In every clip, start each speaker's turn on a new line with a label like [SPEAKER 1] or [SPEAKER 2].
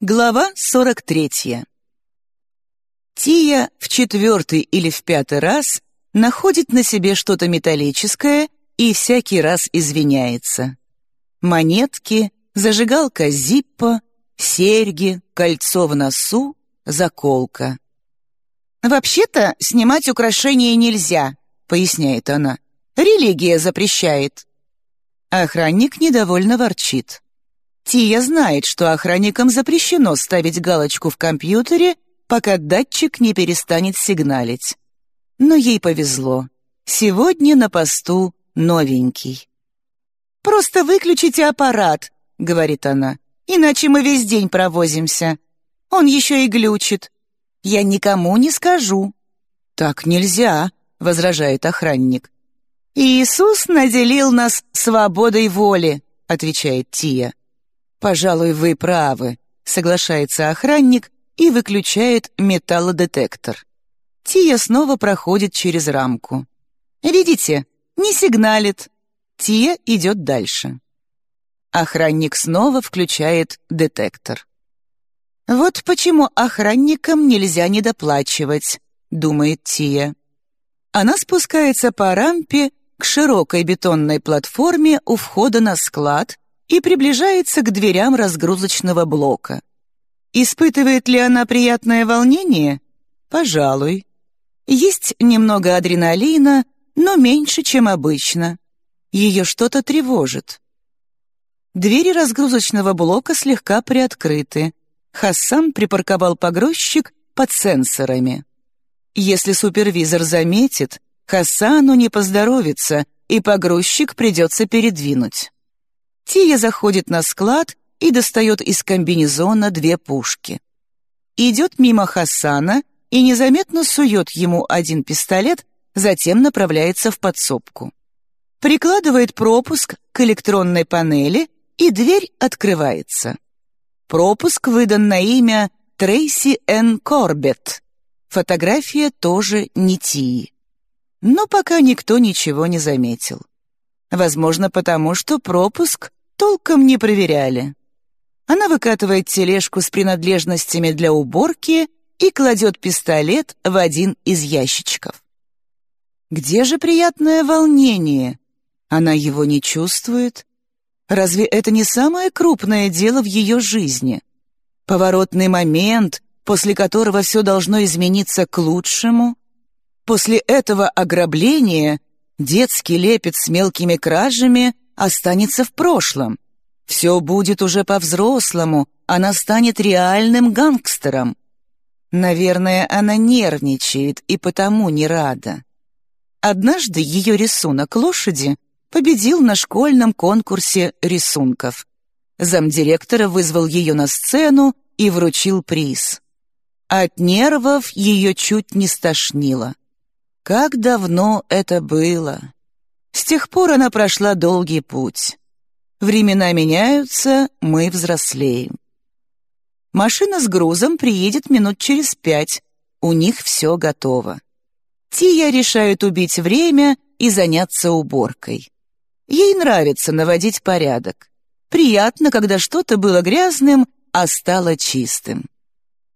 [SPEAKER 1] Глава 43. Тия в четвертый или в пятый раз находит на себе что-то металлическое и всякий раз извиняется. Монетки, зажигалка Зиппо, серьги, кольцо в носу, заколка. «Вообще-то снимать украшения нельзя», — поясняет она. «Религия запрещает». Охранник недовольно ворчит. Тия знает, что охранникам запрещено ставить галочку в компьютере, пока датчик не перестанет сигналить. Но ей повезло. Сегодня на посту новенький. «Просто выключите аппарат», — говорит она, «иначе мы весь день провозимся. Он еще и глючит. Я никому не скажу». «Так нельзя», — возражает охранник. «Иисус наделил нас свободой воли», — отвечает Тия. «Пожалуй, вы правы», — соглашается охранник и выключает металлодетектор. Тия снова проходит через рамку. «Видите, не сигналит». Тия идет дальше. Охранник снова включает детектор. «Вот почему охранникам нельзя недоплачивать», — думает Тия. Она спускается по рампе к широкой бетонной платформе у входа на склад и приближается к дверям разгрузочного блока. Испытывает ли она приятное волнение? Пожалуй. Есть немного адреналина, но меньше, чем обычно. Ее что-то тревожит. Двери разгрузочного блока слегка приоткрыты. Хассан припарковал погрузчик под сенсорами. Если супервизор заметит, Хасану не поздоровится, и погрузчик придется передвинуть. Тия заходит на склад и достает из комбинезона две пушки. Идет мимо Хасана и незаметно сует ему один пистолет, затем направляется в подсобку. Прикладывает пропуск к электронной панели, и дверь открывается. Пропуск выдан на имя Трейси Н. Корбетт. Фотография тоже не Тии. Но пока никто ничего не заметил. Возможно, потому что пропуск толком не проверяли. Она выкатывает тележку с принадлежностями для уборки и кладет пистолет в один из ящичков. Где же приятное волнение? Она его не чувствует. Разве это не самое крупное дело в ее жизни? Поворотный момент, после которого все должно измениться к лучшему? После этого ограбления детский лепет с мелкими кражами останется в прошлом. Все будет уже по-взрослому, она станет реальным гангстером. Наверное, она нервничает и потому не рада. Однажды ее рисунок лошади победил на школьном конкурсе рисунков. Замдиректора вызвал ее на сцену и вручил приз. От нервов ее чуть не стошнило. Как давно это было! С тех пор она прошла долгий путь. Времена меняются, мы взрослеем. Машина с грузом приедет минут через пять. У них все готово. Тия решает убить время и заняться уборкой. Ей нравится наводить порядок. Приятно, когда что-то было грязным, а стало чистым.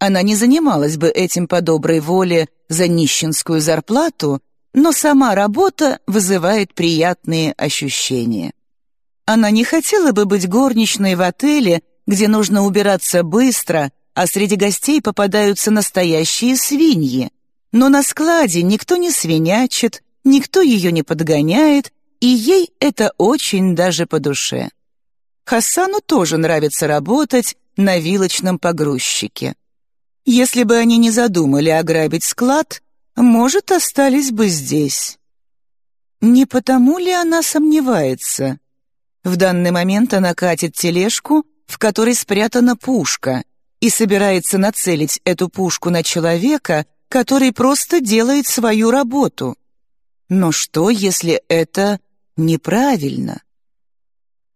[SPEAKER 1] Она не занималась бы этим по доброй воле за нищенскую зарплату, но сама работа вызывает приятные ощущения. Она не хотела бы быть горничной в отеле, где нужно убираться быстро, а среди гостей попадаются настоящие свиньи. Но на складе никто не свинячит, никто ее не подгоняет, и ей это очень даже по душе. Хасану тоже нравится работать на вилочном погрузчике. Если бы они не задумали ограбить склад, может, остались бы здесь. Не потому ли она сомневается? В данный момент она катит тележку, в которой спрятана пушка, и собирается нацелить эту пушку на человека, который просто делает свою работу. Но что, если это неправильно?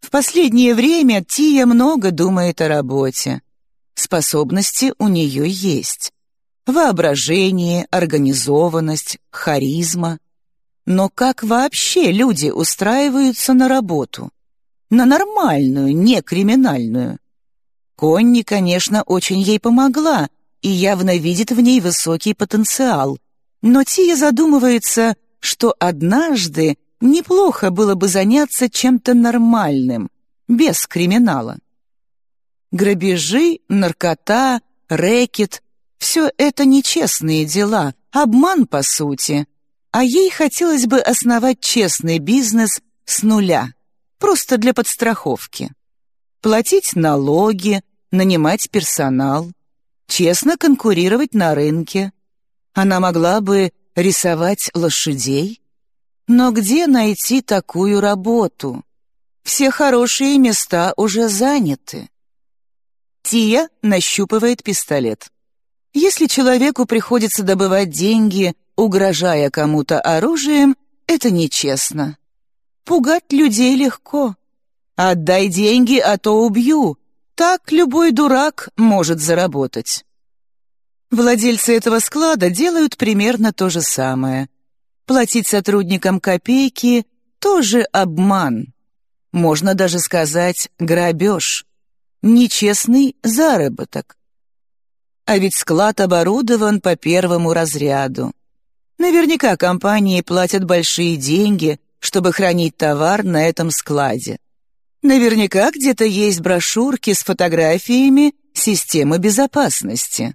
[SPEAKER 1] В последнее время Тия много думает о работе. Способности у нее есть воображение, организованность, харизма. Но как вообще люди устраиваются на работу? На нормальную, не криминальную. Конни, конечно, очень ей помогла и явно видит в ней высокий потенциал. Но Тия задумывается, что однажды неплохо было бы заняться чем-то нормальным, без криминала. Грабежи, наркота, рэкет — все это нечестные дела, обман по сути. А ей хотелось бы основать честный бизнес с нуля, просто для подстраховки. Платить налоги, нанимать персонал, честно конкурировать на рынке. Она могла бы рисовать лошадей. Но где найти такую работу? Все хорошие места уже заняты. Тия нащупывает пистолет. Если человеку приходится добывать деньги, угрожая кому-то оружием, это нечестно. Пугать людей легко. «Отдай деньги, а то убью», так любой дурак может заработать. Владельцы этого склада делают примерно то же самое. Платить сотрудникам копейки — тоже обман. Можно даже сказать грабеж. Нечестный заработок. А ведь склад оборудован по первому разряду. Наверняка компании платят большие деньги, чтобы хранить товар на этом складе. Наверняка где-то есть брошюрки с фотографиями системы безопасности.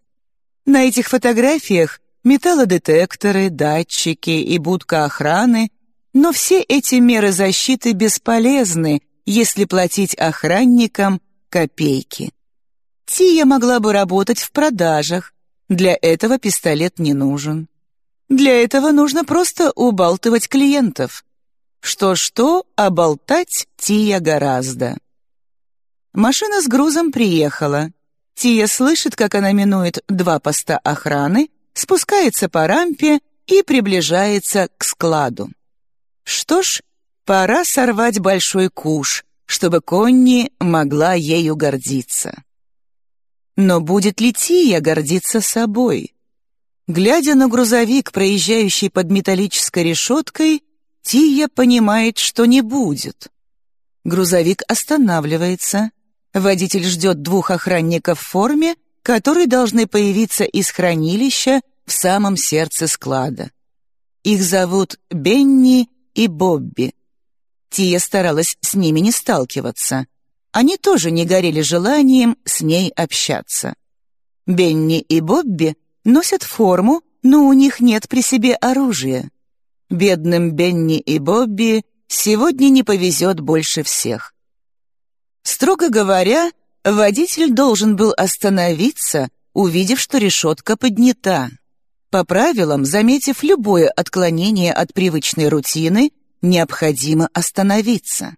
[SPEAKER 1] На этих фотографиях металлодетекторы, датчики и будка охраны, но все эти меры защиты бесполезны, если платить охранникам копейки. Тия могла бы работать в продажах, для этого пистолет не нужен. Для этого нужно просто убалтывать клиентов. Что-что, а болтать Тия гораздо. Машина с грузом приехала. Тия слышит, как она минует два поста охраны, спускается по рампе и приближается к складу. Что ж, пора сорвать большой куш, чтобы Конни могла ею гордиться. Но будет ли Тия гордиться собой? Глядя на грузовик, проезжающий под металлической решеткой, Тия понимает, что не будет. Грузовик останавливается. Водитель ждет двух охранников в форме, которые должны появиться из хранилища в самом сердце склада. Их зовут Бенни и Бобби. Тия старалась с ними не сталкиваться. Они тоже не горели желанием с ней общаться. Бенни и Бобби носят форму, но у них нет при себе оружия. Бедным Бенни и Бобби сегодня не повезет больше всех. Строго говоря, водитель должен был остановиться, увидев, что решетка поднята. По правилам, заметив любое отклонение от привычной рутины, необходимо остановиться.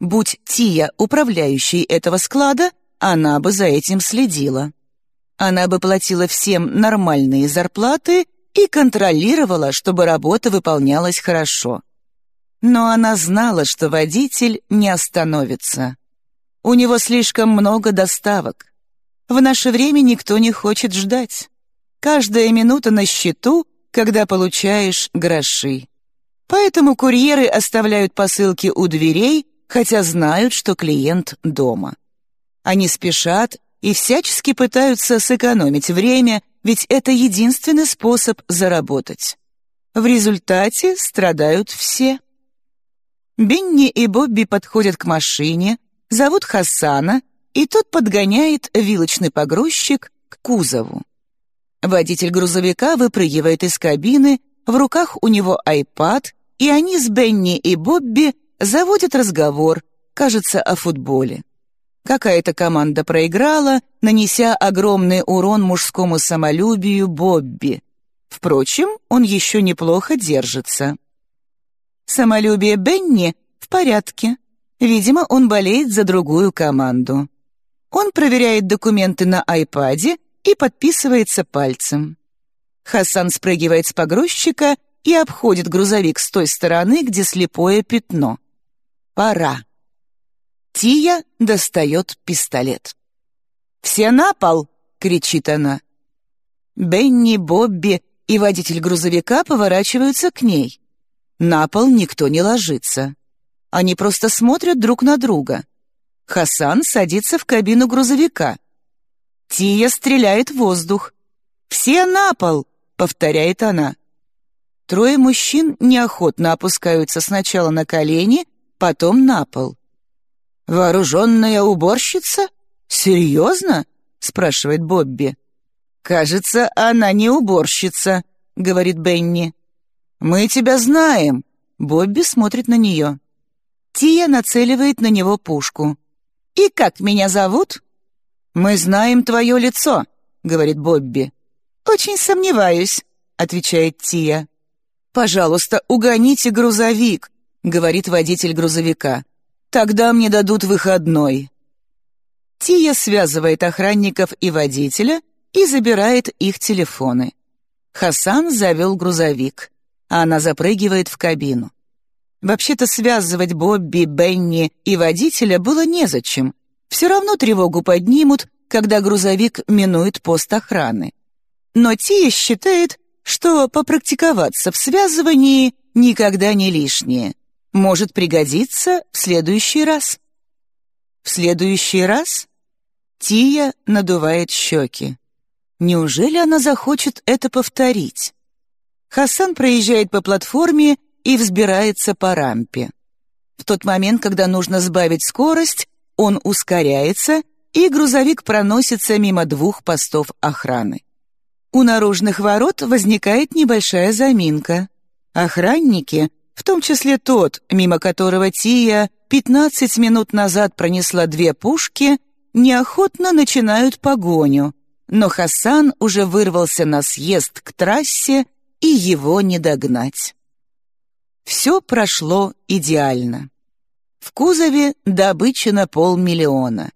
[SPEAKER 1] Будь Тия управляющей этого склада, она бы за этим следила. Она бы платила всем нормальные зарплаты и контролировала, чтобы работа выполнялась хорошо. Но она знала, что водитель не остановится. У него слишком много доставок. В наше время никто не хочет ждать. Каждая минута на счету, когда получаешь гроши. Поэтому курьеры оставляют посылки у дверей, хотя знают, что клиент дома. Они спешат и всячески пытаются сэкономить время ведь это единственный способ заработать. В результате страдают все. Бенни и Бобби подходят к машине, зовут Хасана, и тот подгоняет вилочный погрузчик к кузову. Водитель грузовика выпрыгивает из кабины, в руках у него айпад, и они с Бенни и Бобби заводят разговор, кажется, о футболе. Какая-то команда проиграла, нанеся огромный урон мужскому самолюбию Бобби. Впрочем, он еще неплохо держится. Самолюбие Бенни в порядке. Видимо, он болеет за другую команду. Он проверяет документы на айпаде и подписывается пальцем. Хасан спрыгивает с погрузчика и обходит грузовик с той стороны, где слепое пятно. Пора. Тия достает пистолет. «Все на пол!» — кричит она. Бенни, Бобби и водитель грузовика поворачиваются к ней. На пол никто не ложится. Они просто смотрят друг на друга. Хасан садится в кабину грузовика. Тия стреляет в воздух. «Все на пол!» — повторяет она. Трое мужчин неохотно опускаются сначала на колени, потом на пол. «Вооруженная уборщица? Серьезно?» — спрашивает Бобби. «Кажется, она не уборщица», — говорит Бенни. «Мы тебя знаем», — Бобби смотрит на нее. Тия нацеливает на него пушку. «И как меня зовут?» «Мы знаем твое лицо», — говорит Бобби. «Очень сомневаюсь», — отвечает Тия. «Пожалуйста, угоните грузовик», — говорит водитель грузовика. «Тогда мне дадут выходной». Тия связывает охранников и водителя и забирает их телефоны. Хасан завел грузовик, а она запрыгивает в кабину. Вообще-то связывать Бобби, Бенни и водителя было незачем. Все равно тревогу поднимут, когда грузовик минует пост охраны. Но Тия считает, что попрактиковаться в связывании никогда не лишнее. Может пригодиться в следующий раз. В следующий раз Тия надувает щеки. Неужели она захочет это повторить? Хасан проезжает по платформе и взбирается по рампе. В тот момент, когда нужно сбавить скорость, он ускоряется, и грузовик проносится мимо двух постов охраны. У наружных ворот возникает небольшая заминка. Охранники, в том числе тот, мимо которого Тия 15 минут назад пронесла две пушки, неохотно начинают погоню, но Хасан уже вырвался на съезд к трассе, и его не догнать. Все прошло идеально. В кузове добыча на полмиллиона.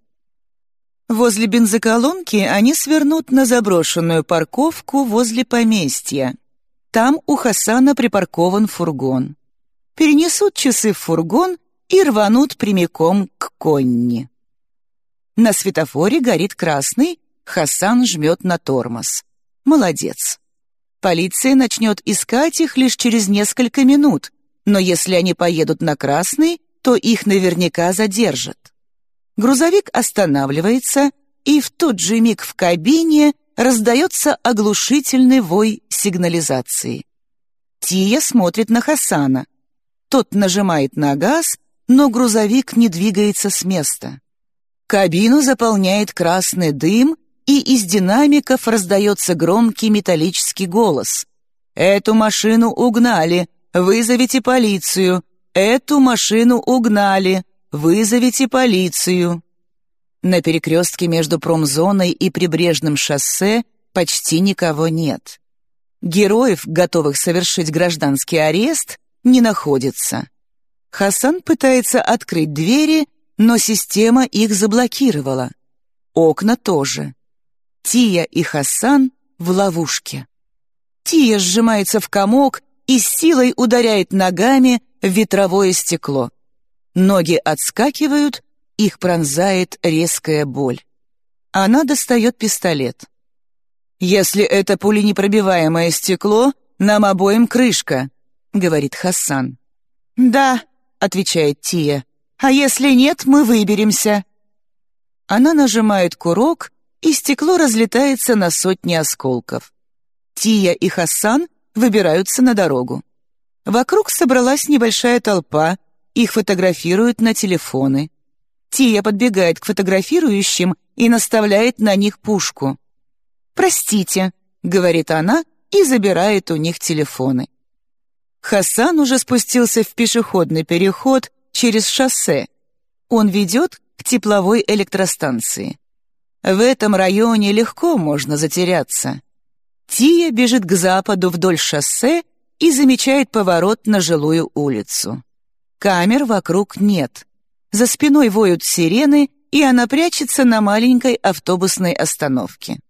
[SPEAKER 1] Возле бензоколонки они свернут на заброшенную парковку возле поместья. Там у Хасана припаркован фургон. Перенесут часы в фургон и рванут прямиком к Конни. На светофоре горит красный, Хасан жмет на тормоз. Молодец. Полиция начнет искать их лишь через несколько минут, но если они поедут на красный, то их наверняка задержат. Грузовик останавливается, и в тот же миг в кабине раздается оглушительный вой сигнализации. Тия смотрит на Хасана. Тот нажимает на газ, но грузовик не двигается с места. Кабину заполняет красный дым, и из динамиков раздается громкий металлический голос. «Эту машину угнали! Вызовите полицию! Эту машину угнали! Вызовите полицию!» На перекрестке между промзоной и прибрежным шоссе почти никого нет. Героев, готовых совершить гражданский арест, не находится. Хасан пытается открыть двери, но система их заблокировала. Окна тоже. Тия и Хасан в ловушке. Тия сжимается в комок и с силой ударяет ногами в ветровое стекло. Ноги отскакивают, их пронзает резкая боль. Она достает пистолет. «Если это пуленепробиваемое стекло, нам обоим крышка», — говорит Хасан. «Да», — отвечает Тия, а если нет, мы выберемся». Она нажимает курок, и стекло разлетается на сотни осколков. Тия и Хасан выбираются на дорогу. Вокруг собралась небольшая толпа, их фотографируют на телефоны. Тия подбегает к фотографирующим и наставляет на них пушку. «Простите», — говорит она и забирает у них телефоны. Хасан уже спустился в пешеходный переход через шоссе. Он ведет к тепловой электростанции. В этом районе легко можно затеряться. Тия бежит к западу вдоль шоссе и замечает поворот на жилую улицу. Камер вокруг нет. За спиной воют сирены, и она прячется на маленькой автобусной остановке.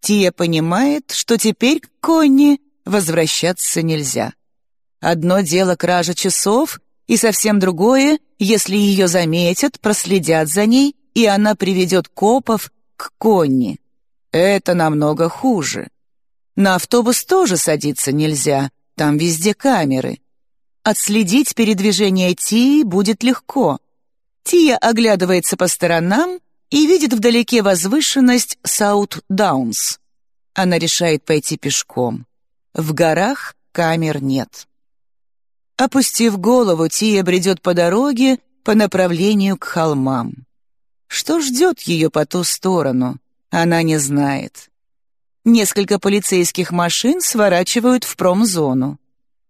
[SPEAKER 1] Тия понимает, что теперь к Конни возвращаться нельзя. Одно дело кража часов, и совсем другое, если ее заметят, проследят за ней, и она приведет копов к Конни. Это намного хуже. На автобус тоже садиться нельзя, там везде камеры. Отследить передвижение Тии будет легко. Тия оглядывается по сторонам и видит вдалеке возвышенность Саут-Даунс. Она решает пойти пешком. В горах камер нет. Опустив голову, Тия бредет по дороге по направлению к холмам. Что ждет ее по ту сторону, она не знает. Несколько полицейских машин сворачивают в промзону.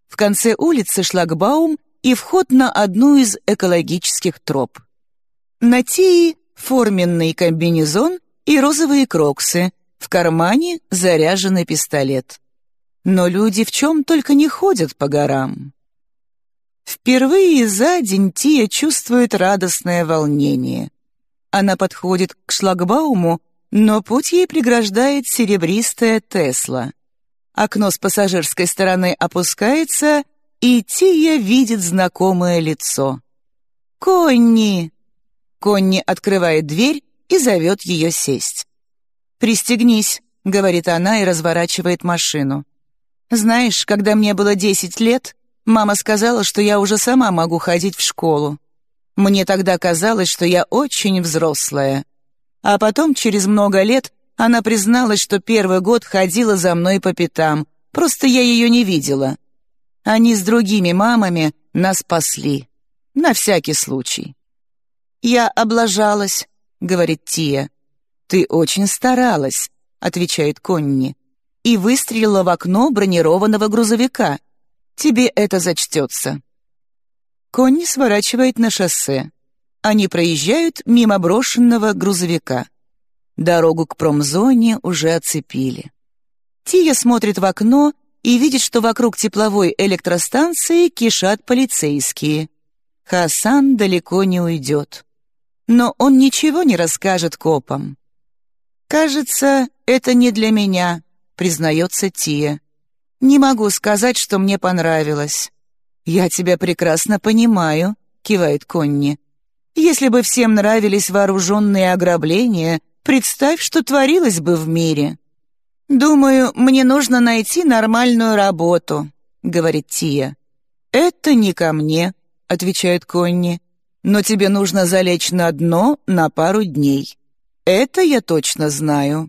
[SPEAKER 1] В конце улицы шлагбаум и вход на одну из экологических троп. На Тии форменный комбинезон и розовые кроксы, в кармане заряженный пистолет. Но люди в чем только не ходят по горам. Впервые за день Тия чувствует радостное волнение. Она подходит к шлагбауму, но путь ей преграждает серебристая Тесла. Окно с пассажирской стороны опускается, и Тия видит знакомое лицо. «Конни!» Конни открывает дверь и зовет ее сесть. «Пристегнись», — говорит она и разворачивает машину. «Знаешь, когда мне было десять лет, Мама сказала, что я уже сама могу ходить в школу. Мне тогда казалось, что я очень взрослая. А потом, через много лет, она призналась, что первый год ходила за мной по пятам, просто я ее не видела. Они с другими мамами нас спасли. На всякий случай. «Я облажалась», — говорит Тия. «Ты очень старалась», — отвечает Конни, и выстрелила в окно бронированного грузовика. Тебе это зачтется». Конни сворачивает на шоссе. Они проезжают мимо брошенного грузовика. Дорогу к промзоне уже оцепили. Тия смотрит в окно и видит, что вокруг тепловой электростанции кишат полицейские. Хасан далеко не уйдет. Но он ничего не расскажет копам. «Кажется, это не для меня», — признается Тия. «Не могу сказать, что мне понравилось». «Я тебя прекрасно понимаю», — кивает Конни. «Если бы всем нравились вооруженные ограбления, представь, что творилось бы в мире». «Думаю, мне нужно найти нормальную работу», — говорит Тия. «Это не ко мне», — отвечает Конни. «Но тебе нужно залечь на дно на пару дней. Это я точно знаю.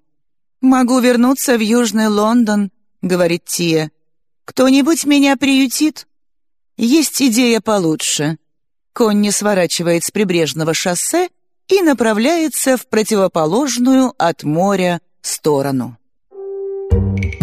[SPEAKER 1] Могу вернуться в Южный Лондон — говорит Тия. «Кто-нибудь меня приютит?» «Есть идея получше». Конни сворачивает с прибрежного шоссе и направляется в противоположную от моря сторону. Thank you.